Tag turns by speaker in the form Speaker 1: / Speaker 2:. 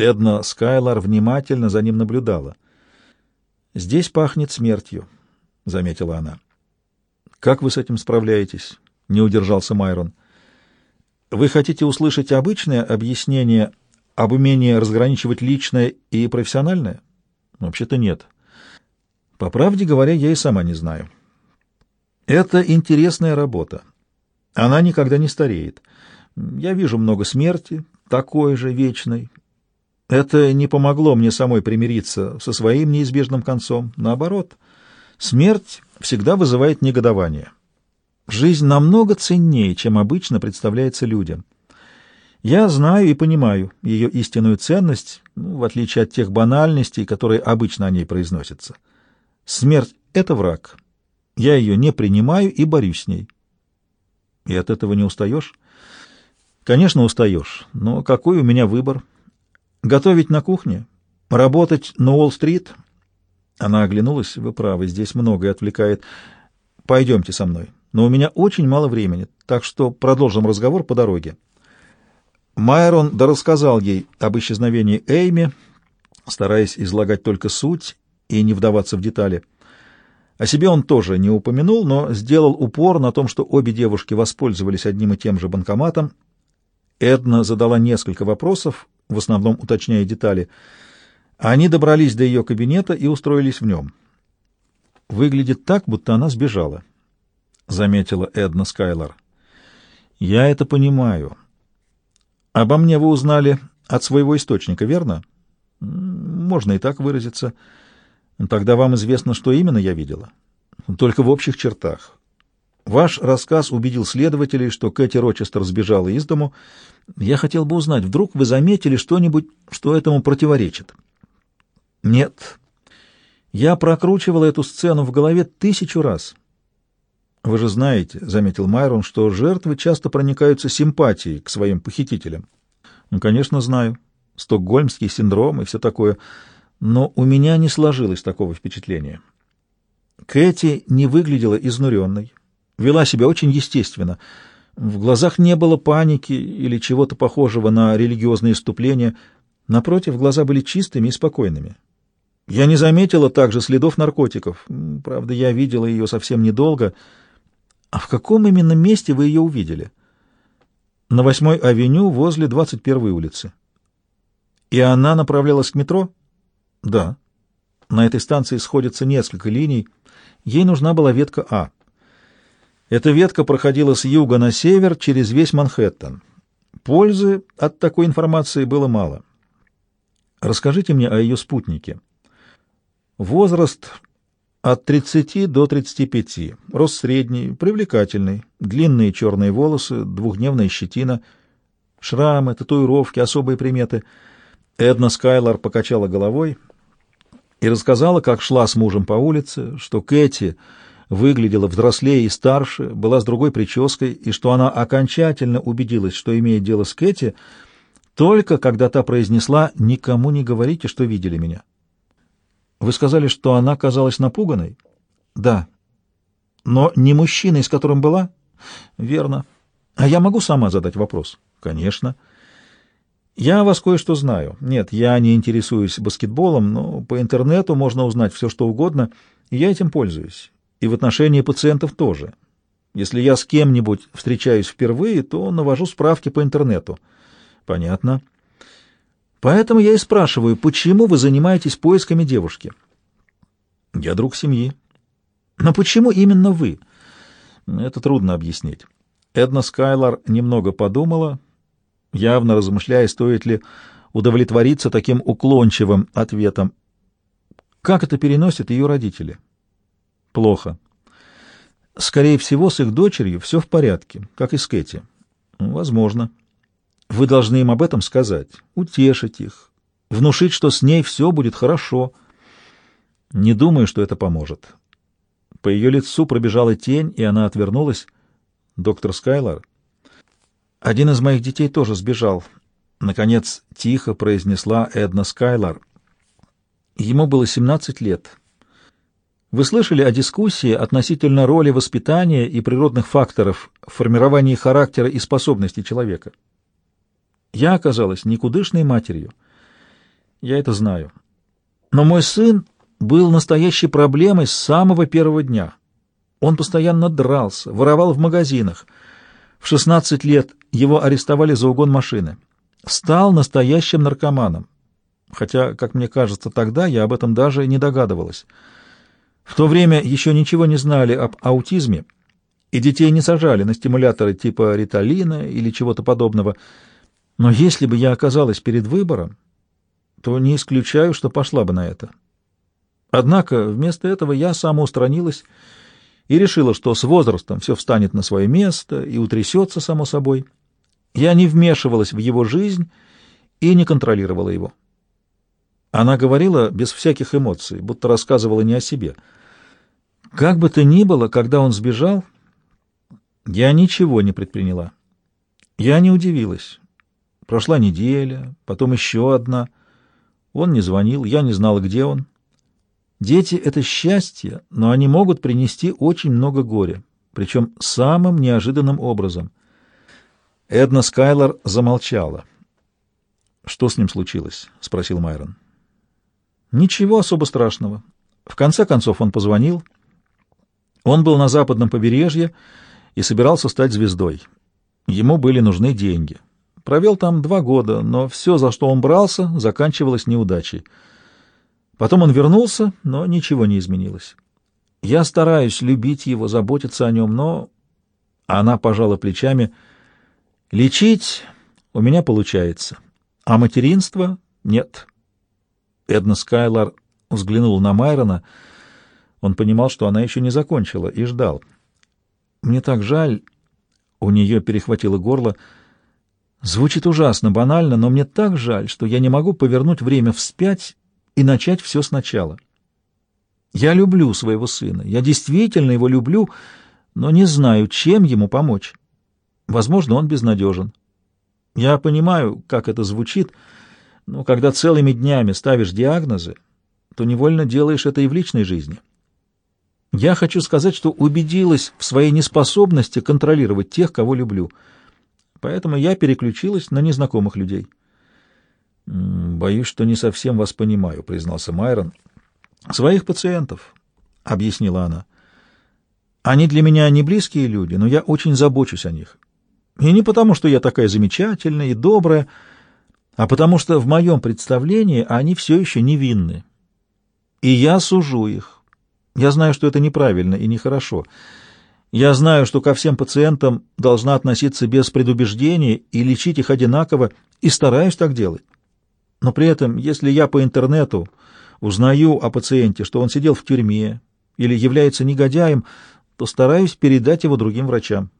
Speaker 1: Эдна Скайлар внимательно за ним наблюдала. «Здесь пахнет смертью», — заметила она. «Как вы с этим справляетесь?» — не удержался Майрон. «Вы хотите услышать обычное объяснение об умении разграничивать личное и профессиональное?» «Вообще-то нет. По правде говоря, я и сама не знаю. Это интересная работа. Она никогда не стареет. Я вижу много смерти, такой же вечной. Это не помогло мне самой примириться со своим неизбежным концом. Наоборот, смерть всегда вызывает негодование. Жизнь намного ценнее, чем обычно представляется людям. Я знаю и понимаю ее истинную ценность, ну, в отличие от тех банальностей, которые обычно о ней произносятся. Смерть — это враг. Я ее не принимаю и борюсь с ней. И от этого не устаешь? Конечно, устаешь, но какой у меня выбор? Готовить на кухне? Работать на Уолл-стрит? Она оглянулась. Вы правы, здесь многое отвлекает. Пойдемте со мной. Но у меня очень мало времени, так что продолжим разговор по дороге. Майрон дорассказал ей об исчезновении Эйми, стараясь излагать только суть и не вдаваться в детали. О себе он тоже не упомянул, но сделал упор на том, что обе девушки воспользовались одним и тем же банкоматом. Эдна задала несколько вопросов, в основном уточняя детали. Они добрались до ее кабинета и устроились в нем. «Выглядит так, будто она сбежала», — заметила Эдна Скайлар. «Я это понимаю. Обо мне вы узнали от своего источника, верно?» «Можно и так выразиться». Тогда вам известно, что именно я видела? Только в общих чертах. Ваш рассказ убедил следователей, что Кэти Рочестер сбежала из дому. Я хотел бы узнать, вдруг вы заметили что-нибудь, что этому противоречит? Нет. Я прокручивал эту сцену в голове тысячу раз. Вы же знаете, — заметил Майрон, — что жертвы часто проникаются симпатией к своим похитителям. Ну, конечно, знаю. Стокгольмский синдром и все такое — но у меня не сложилось такого впечатления. Кэти не выглядела изнуренной, вела себя очень естественно. В глазах не было паники или чего-то похожего на религиозные иступления. Напротив, глаза были чистыми и спокойными. Я не заметила также следов наркотиков. Правда, я видела ее совсем недолго. А в каком именно месте вы ее увидели? На восьмой авеню возле 21-й улицы. И она направлялась к метро? Да. На этой станции сходятся несколько линий. Ей нужна была ветка А. Эта ветка проходила с юга на север через весь Манхэттен. Пользы от такой информации было мало. Расскажите мне о ее спутнике. Возраст от 30 до 35, рост средний, привлекательный, длинные черные волосы, двухдневная щетина, шрамы, татуировки, особые приметы. Эдна Скайлар покачала головой — и рассказала, как шла с мужем по улице, что Кэти выглядела взрослее и старше, была с другой прической, и что она окончательно убедилась, что имеет дело с Кэти, только когда та произнесла «никому не говорите, что видели меня». Вы сказали, что она казалась напуганной? Да. Но не мужчиной, с которым была? Верно. А я могу сама задать вопрос? Конечно. Я вас кое-что знаю. Нет, я не интересуюсь баскетболом, но по интернету можно узнать все, что угодно, и я этим пользуюсь. И в отношении пациентов тоже. Если я с кем-нибудь встречаюсь впервые, то навожу справки по интернету. Понятно. Поэтому я и спрашиваю, почему вы занимаетесь поисками девушки? Я друг семьи. Но почему именно вы? Это трудно объяснить. Эдна Скайлар немного подумала, явно размышляя, стоит ли удовлетвориться таким уклончивым ответом. Как это переносят ее родители? Плохо. Скорее всего, с их дочерью все в порядке, как и с Кэти. Возможно. Вы должны им об этом сказать, утешить их, внушить, что с ней все будет хорошо. Не думаю, что это поможет. По ее лицу пробежала тень, и она отвернулась. Доктор Скайлар, один из моих детей тоже сбежал. Наконец, тихо произнесла Эдна Скайлар. Ему было 17 лет. Вы слышали о дискуссии относительно роли воспитания и природных факторов в формировании характера и способностей человека? Я оказалась никудышной матерью. Я это знаю. Но мой сын был настоящей проблемой с самого первого дня. Он постоянно дрался, воровал в магазинах. В 16 лет его арестовали за угон машины. Стал настоящим наркоманом. Хотя, как мне кажется, тогда я об этом даже не догадывалась. В то время еще ничего не знали об аутизме, и детей не сажали на стимуляторы типа риталина или чего-то подобного. Но если бы я оказалась перед выбором, то не исключаю, что пошла бы на это. Однако вместо этого я самоустранилась и решила, что с возрастом все встанет на свое место и утрясется само собой. Я не вмешивалась в его жизнь и не контролировала его. Она говорила без всяких эмоций, будто рассказывала не о себе. Как бы то ни было, когда он сбежал, я ничего не предприняла. Я не удивилась. Прошла неделя, потом еще одна. Он не звонил, я не знала, где он. Дети — это счастье, но они могут принести очень много горя, причем самым неожиданным образом. Эдна Скайлор замолчала. «Что с ним случилось?» — спросил Майрон. «Ничего особо страшного. В конце концов он позвонил. Он был на западном побережье и собирался стать звездой. Ему были нужны деньги. Провел там два года, но все, за что он брался, заканчивалось неудачей». Потом он вернулся, но ничего не изменилось. Я стараюсь любить его, заботиться о нем, но... Она пожала плечами. Лечить у меня получается, а материнство нет. Эдна Скайлар взглянул на Майрона. Он понимал, что она еще не закончила, и ждал. «Мне так жаль...» У нее перехватило горло. «Звучит ужасно, банально, но мне так жаль, что я не могу повернуть время вспять и начать все сначала. Я люблю своего сына, я действительно его люблю, но не знаю, чем ему помочь. Возможно, он безнадежен. Я понимаю, как это звучит, но когда целыми днями ставишь диагнозы, то невольно делаешь это и в личной жизни. Я хочу сказать, что убедилась в своей неспособности контролировать тех, кого люблю. Поэтому я переключилась на незнакомых людей. «Боюсь, что не совсем вас понимаю», — признался Майрон. «Своих пациентов», — объяснила она. «Они для меня не близкие люди, но я очень забочусь о них. И не потому, что я такая замечательная и добрая, а потому что в моем представлении они все еще невинны. И я сужу их. Я знаю, что это неправильно и нехорошо. Я знаю, что ко всем пациентам должна относиться без предубеждений и лечить их одинаково, и стараюсь так делать. Но при этом, если я по интернету узнаю о пациенте, что он сидел в тюрьме или является негодяем, то стараюсь передать его другим врачам.